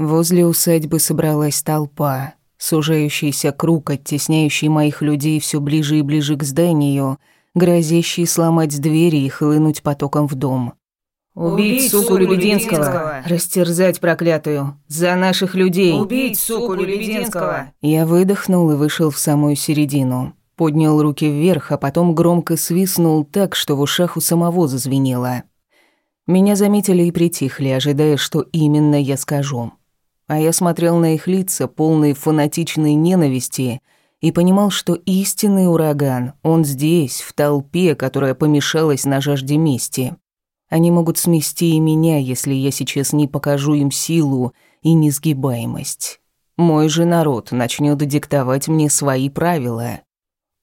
Возле усадьбы собралась толпа. Сужающийся круг, оттесняющий моих людей все ближе и ближе к зданию, грозящий сломать двери и хлынуть потоком в дом. «Убить суку Лебединского! Растерзать проклятую! За наших людей!» «Убить суку Лебединского!» Я выдохнул и вышел в самую середину. Поднял руки вверх, а потом громко свистнул так, что в ушах у самого зазвенело. Меня заметили и притихли, ожидая, что именно я скажу. А я смотрел на их лица, полные фанатичной ненависти, и понимал, что истинный ураган, он здесь, в толпе, которая помешалась на жажде мести. Они могут смести и меня, если я сейчас не покажу им силу и несгибаемость. Мой же народ начнет диктовать мне свои правила.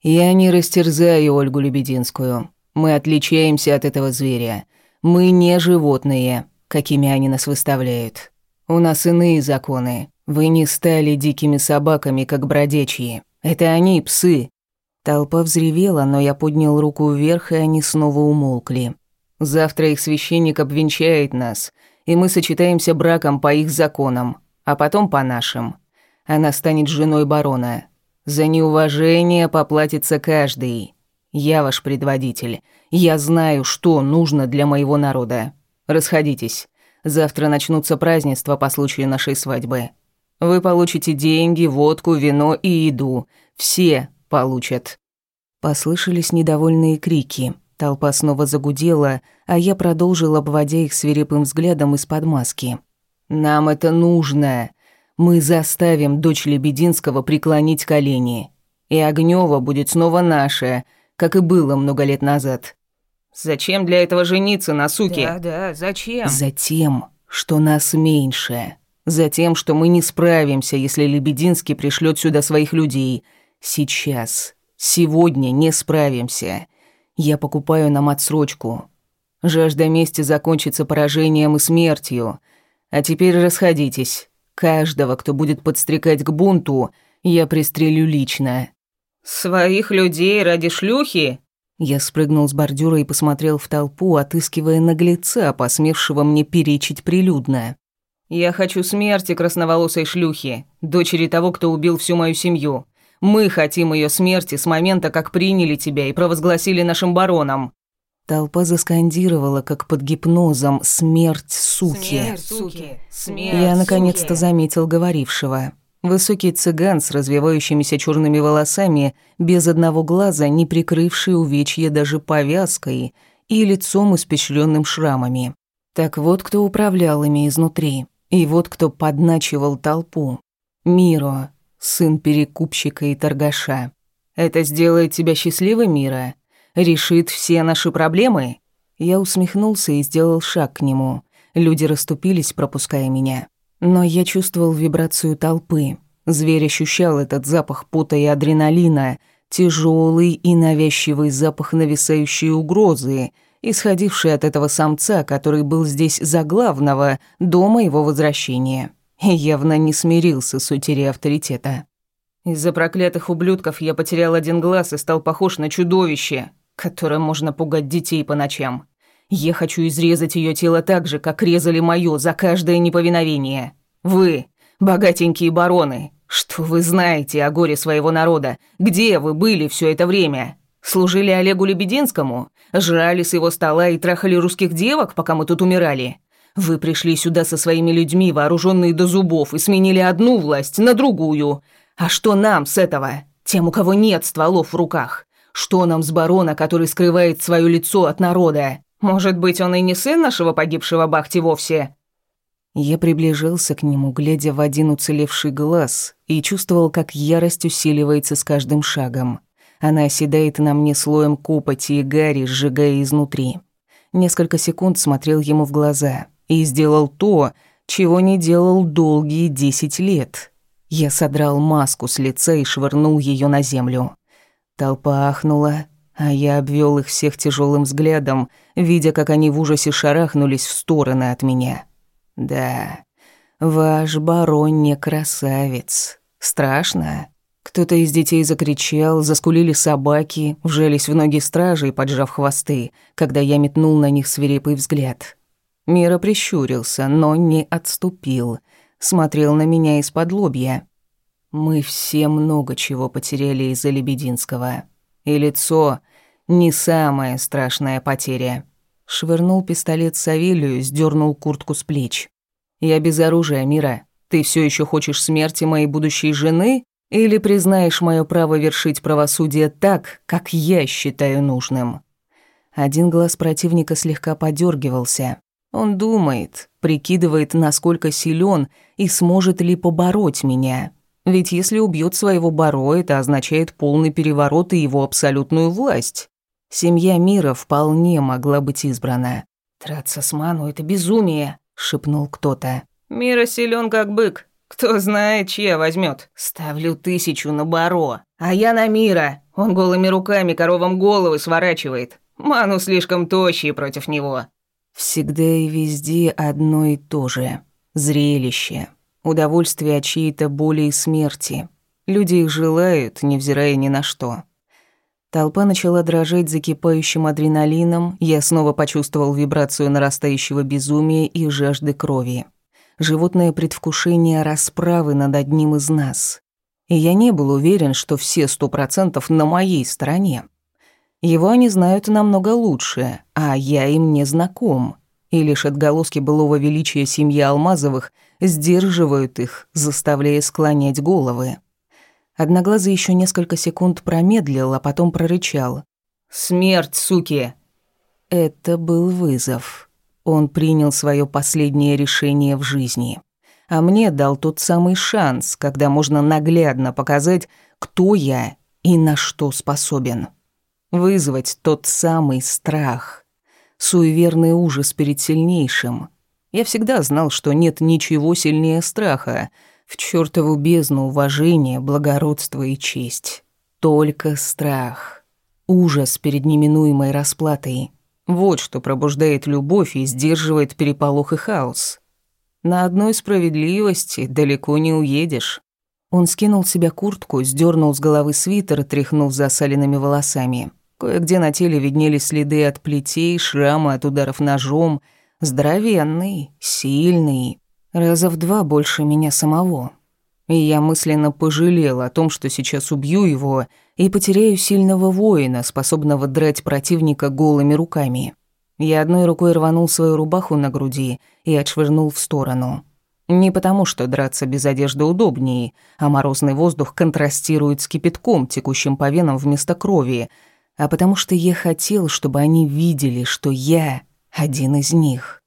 Я не растерзаю Ольгу Лебединскую. Мы отличаемся от этого зверя. Мы не животные, какими они нас выставляют. У нас иные законы. Вы не стали дикими собаками, как бродячие. Это они, псы». Толпа взревела, но я поднял руку вверх, и они снова умолкли. «Завтра их священник обвенчает нас, и мы сочетаемся браком по их законам, а потом по нашим. Она станет женой барона. За неуважение поплатится каждый. Я ваш предводитель. Я знаю, что нужно для моего народа. Расходитесь. Завтра начнутся празднества по случаю нашей свадьбы. Вы получите деньги, водку, вино и еду. Все получат». Послышались недовольные крики. Толпа снова загудела, а я продолжил, обводя их свирепым взглядом из-под маски. «Нам это нужно. Мы заставим дочь Лебединского преклонить колени. И Огнёва будет снова наша, как и было много лет назад. Зачем для этого жениться на суке? Да, да, зачем? Затем, что нас меньше. Затем, что мы не справимся, если Лебединский пришлет сюда своих людей. Сейчас, сегодня не справимся. Я покупаю нам отсрочку. Жажда мести закончится поражением и смертью. А теперь расходитесь. Каждого, кто будет подстрекать к бунту, я пристрелю лично. Своих людей ради шлюхи? Я спрыгнул с бордюра и посмотрел в толпу, отыскивая наглеца, посмевшего мне перечить прилюдно. «Я хочу смерти красноволосой шлюхи, дочери того, кто убил всю мою семью. Мы хотим ее смерти с момента, как приняли тебя и провозгласили нашим бароном». Толпа заскандировала, как под гипнозом «Смерть, суки!». «Смерть, суки! Смерть, Я наконец-то заметил говорившего. Высокий цыган с развивающимися черными волосами, без одного глаза, не прикрывший увечье даже повязкой, и лицом, испещренным шрамами. Так вот кто управлял ими изнутри. И вот кто подначивал толпу. Миро, сын перекупщика и торгаша. Это сделает тебя счастливым, Мира? Решит все наши проблемы? Я усмехнулся и сделал шаг к нему. Люди расступились, пропуская меня. Но я чувствовал вибрацию толпы. Зверь ощущал этот запах пота и адреналина, тяжелый и навязчивый запах нависающей угрозы, исходивший от этого самца, который был здесь за главного до моего возвращения. И явно не смирился с утерей авторитета. Из-за проклятых ублюдков я потерял один глаз и стал похож на чудовище, которым можно пугать детей по ночам. Я хочу изрезать ее тело так же, как резали моё за каждое неповиновение. Вы, богатенькие бароны, что вы знаете о горе своего народа? Где вы были все это время? Служили Олегу Лебединскому? Жрали с его стола и трахали русских девок, пока мы тут умирали? Вы пришли сюда со своими людьми, вооруженные до зубов, и сменили одну власть на другую. А что нам с этого? Тем, у кого нет стволов в руках. Что нам с барона, который скрывает свое лицо от народа? Может быть, он и не сын нашего погибшего Бахти вовсе?» Я приближался к нему, глядя в один уцелевший глаз, и чувствовал, как ярость усиливается с каждым шагом. Она оседает на мне слоем копоти и гари, сжигая изнутри. Несколько секунд смотрел ему в глаза и сделал то, чего не делал долгие десять лет. Я содрал маску с лица и швырнул ее на землю. Толпа ахнула, а я обвел их всех тяжелым взглядом, видя, как они в ужасе шарахнулись в стороны от меня. Да, ваш барон не красавец. Страшно. Кто-то из детей закричал, заскулили собаки, вжались в ноги стражей, поджав хвосты, когда я метнул на них свирепый взгляд. Мира прищурился, но не отступил. смотрел на меня из-под лобья. Мы все много чего потеряли из-за Лебединского. И лицо — не самая страшная потеря. Швырнул пистолет Савелию, сдернул куртку с плеч. «Я без оружия, Мира. Ты все еще хочешь смерти моей будущей жены? Или признаешь мое право вершить правосудие так, как я считаю нужным?» Один глаз противника слегка подергивался. Он думает, прикидывает, насколько силен и сможет ли побороть меня. Ведь если убьет своего Баро, это означает полный переворот и его абсолютную власть. Семья мира вполне могла быть избрана. «Драться с Ману — это безумие», — шепнул кто-то. «Мира силен как бык. Кто знает, чья возьмет. Ставлю тысячу на Баро, а я на Мира. Он голыми руками коровам головы сворачивает. Ману слишком тощий против него». Всегда и везде одно и то же. Зрелище. Удовольствие от чьей-то боли и смерти. Люди их желают, невзирая ни на что. Толпа начала дрожать закипающим адреналином, я снова почувствовал вибрацию нарастающего безумия и жажды крови. Животное предвкушение расправы над одним из нас. И я не был уверен, что все сто процентов на моей стороне. Его они знают намного лучше, а я им не знаком. И лишь отголоски былого величия семьи Алмазовых сдерживают их, заставляя склонять головы. Одноглазый еще несколько секунд промедлил, а потом прорычал. «Смерть, суки!» Это был вызов. Он принял свое последнее решение в жизни. А мне дал тот самый шанс, когда можно наглядно показать, кто я и на что способен. Вызвать тот самый страх. Суеверный ужас перед сильнейшим. Я всегда знал, что нет ничего сильнее страха — в чертову бездну уважения, благородство и честь. Только страх. Ужас перед неминуемой расплатой. Вот что пробуждает любовь и сдерживает переполох и хаос. На одной справедливости далеко не уедешь. Он скинул с себя куртку, сдернул с головы свитер, тряхнув засаленными волосами. Кое-где на теле виднелись следы от плетей, шрамы от ударов ножом. Здоровенный, сильный, Раза в два больше меня самого. И я мысленно пожалел о том, что сейчас убью его и потеряю сильного воина, способного драть противника голыми руками. Я одной рукой рванул свою рубаху на груди и отшвырнул в сторону. Не потому, что драться без одежды удобнее, а морозный воздух контрастирует с кипятком, текущим по венам вместо крови, а потому что я хотел, чтобы они видели, что я один из них.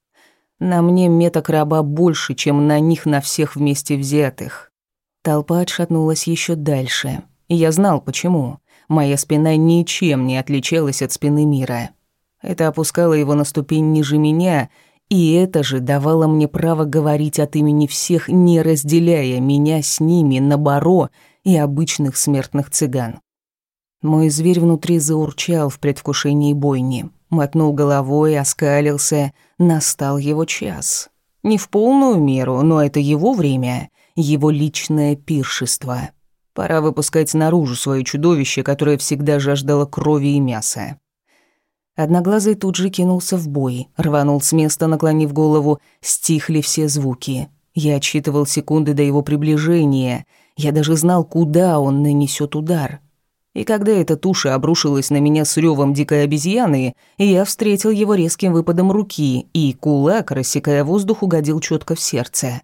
На мне меток раба больше, чем на них на всех вместе взятых. Толпа отшатнулась еще дальше. И я знал, почему. Моя спина ничем не отличалась от спины мира. Это опускало его на ступень ниже меня, и это же давало мне право говорить от имени всех, не разделяя меня с ними на баро и обычных смертных цыган. Мой зверь внутри заурчал в предвкушении бойни. Мотнул головой, оскалился. Настал его час. Не в полную меру, но это его время, его личное пиршество. Пора выпускать наружу свое чудовище, которое всегда жаждало крови и мяса. Одноглазый тут же кинулся в бой, рванул с места, наклонив голову, стихли все звуки. Я отсчитывал секунды до его приближения. Я даже знал, куда он нанесет удар. И когда эта туша обрушилась на меня с ревом дикой обезьяны, я встретил его резким выпадом руки, и кулак, рассекая воздух, угодил четко в сердце.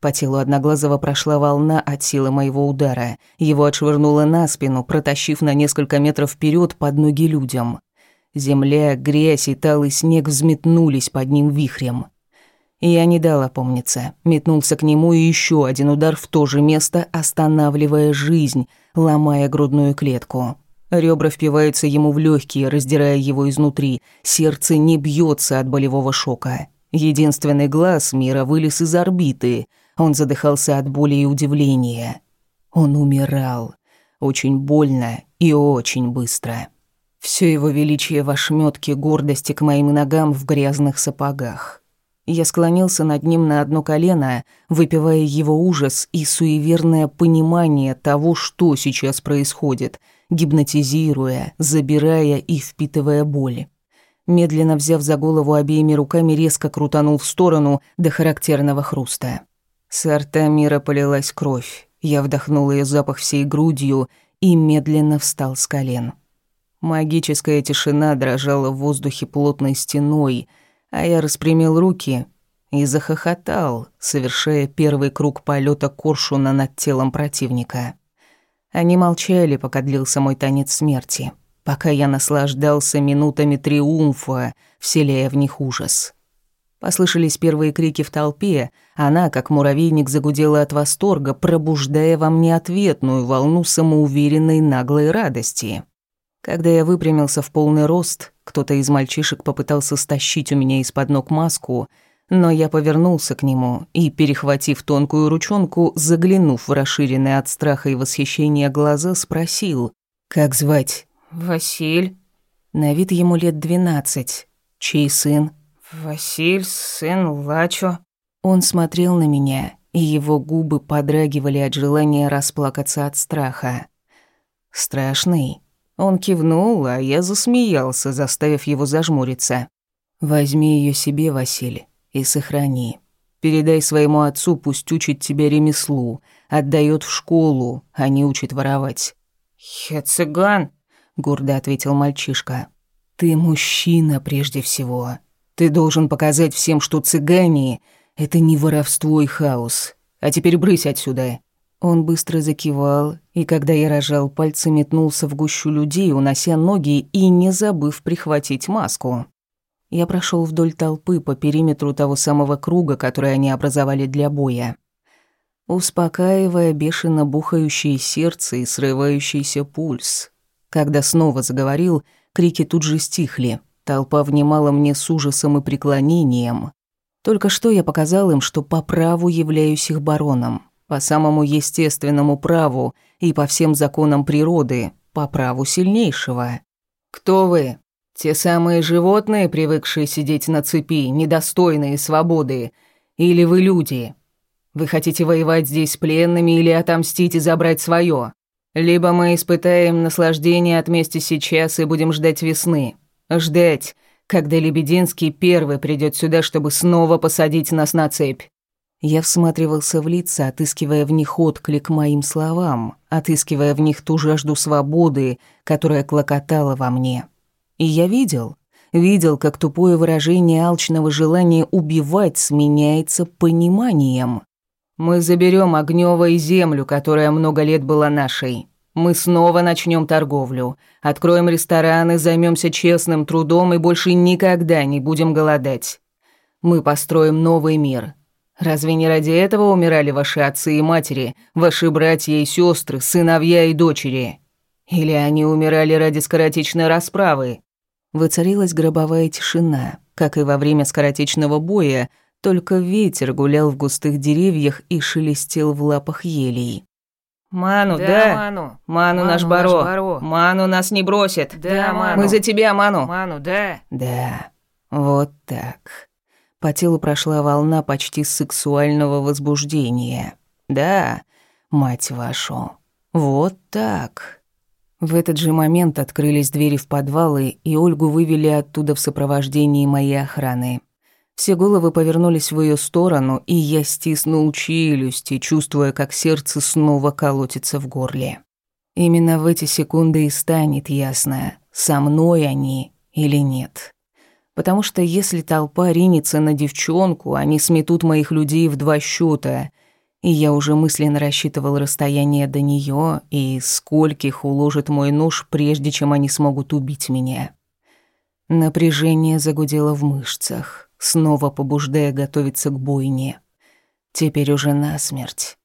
По телу Одноглазого прошла волна от силы моего удара. Его отшвырнуло на спину, протащив на несколько метров вперед под ноги людям. Земля, грязь и талый снег взметнулись под ним вихрем. Я не дал опомниться. Метнулся к нему и еще один удар в то же место, останавливая жизнь, ломая грудную клетку. Ребра впиваются ему в легкие, раздирая его изнутри. Сердце не бьется от болевого шока. Единственный глаз мира вылез из орбиты. Он задыхался от боли и удивления. Он умирал. Очень больно и очень быстро. Все его величие в ошметке гордости к моим ногам в грязных сапогах. Я склонился над ним на одно колено, выпивая его ужас и суеверное понимание того, что сейчас происходит, гипнотизируя, забирая и впитывая боль. Медленно взяв за голову обеими руками, резко крутанул в сторону до характерного хруста. С рта мира полилась кровь. Я вдохнул ее запах всей грудью и медленно встал с колен. Магическая тишина дрожала в воздухе плотной стеной, а я распрямил руки и захохотал, совершая первый круг полета коршуна над телом противника. Они молчали, пока длился мой танец смерти, пока я наслаждался минутами триумфа, вселяя в них ужас. Послышались первые крики в толпе, она, как муравейник, загудела от восторга, пробуждая во мне ответную волну самоуверенной наглой радости. Когда я выпрямился в полный рост, кто-то из мальчишек попытался стащить у меня из-под ног маску — но я повернулся к нему и, перехватив тонкую ручонку, заглянув в расширенные от страха и восхищения глаза, спросил, «Как звать?» «Василь». На вид ему лет двенадцать. Чей сын? «Василь, сын Лачо». Он смотрел на меня, и его губы подрагивали от желания расплакаться от страха. «Страшный?» Он кивнул, а я засмеялся, заставив его зажмуриться. «Возьми ее себе, Василий и сохрани. Передай своему отцу, пусть учит тебя ремеслу, отдает в школу, а не учит воровать». «Я цыган», — гордо ответил мальчишка. «Ты мужчина прежде всего. Ты должен показать всем, что цыгане — это не воровство и хаос. А теперь брысь отсюда». Он быстро закивал, и когда я рожал пальцы, метнулся в гущу людей, унося ноги и не забыв прихватить маску. Я прошел вдоль толпы по периметру того самого круга, который они образовали для боя. Успокаивая бешено бухающее сердце и срывающийся пульс. Когда снова заговорил, крики тут же стихли. Толпа внимала мне с ужасом и преклонением. Только что я показал им, что по праву являюсь их бароном, по самому естественному праву и по всем законам природы, по праву сильнейшего. «Кто вы?» Те самые животные, привыкшие сидеть на цепи, недостойные свободы? Или вы люди? Вы хотите воевать здесь пленными или отомстить и забрать свое? Либо мы испытаем наслаждение от мести сейчас и будем ждать весны. Ждать, когда Лебединский первый придет сюда, чтобы снова посадить нас на цепь. Я всматривался в лица, отыскивая в них отклик моим словам, отыскивая в них ту жажду свободы, которая клокотала во мне. И я видел, видел, как тупое выражение алчного желания убивать сменяется пониманием. Мы заберем Огнёва и землю, которая много лет была нашей. Мы снова начнем торговлю, откроем рестораны, займемся честным трудом и больше никогда не будем голодать. Мы построим новый мир. Разве не ради этого умирали ваши отцы и матери, ваши братья и сестры, сыновья и дочери? Или они умирали ради скоротечной расправы? Воцарилась гробовая тишина, как и во время скоротечного боя, только ветер гулял в густых деревьях и шелестел в лапах елей. «Ману, да, да. Ману. Ману, Ману наш Баро. Баро. Ману нас не бросит. Да, Ману. Мы за тебя, Ману. Ману, да. Да, вот так. По телу прошла волна почти сексуального возбуждения. Да, мать вашу, вот так. В этот же момент открылись двери в подвалы, и Ольгу вывели оттуда в сопровождении моей охраны. Все головы повернулись в ее сторону, и я стиснул челюсти, чувствуя, как сердце снова колотится в горле. Именно в эти секунды и станет ясно, со мной они или нет. Потому что если толпа ринется на девчонку, они сметут моих людей в два счета — и я уже мысленно рассчитывал расстояние до нее и скольких уложит мой нож, прежде чем они смогут убить меня. Напряжение загудело в мышцах, снова побуждая готовиться к бойне. Теперь уже насмерть.